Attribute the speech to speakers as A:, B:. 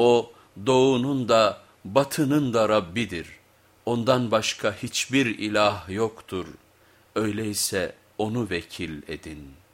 A: O doğunun da batının da Rabbidir. Ondan başka hiçbir ilah yoktur. Öyleyse onu vekil edin.''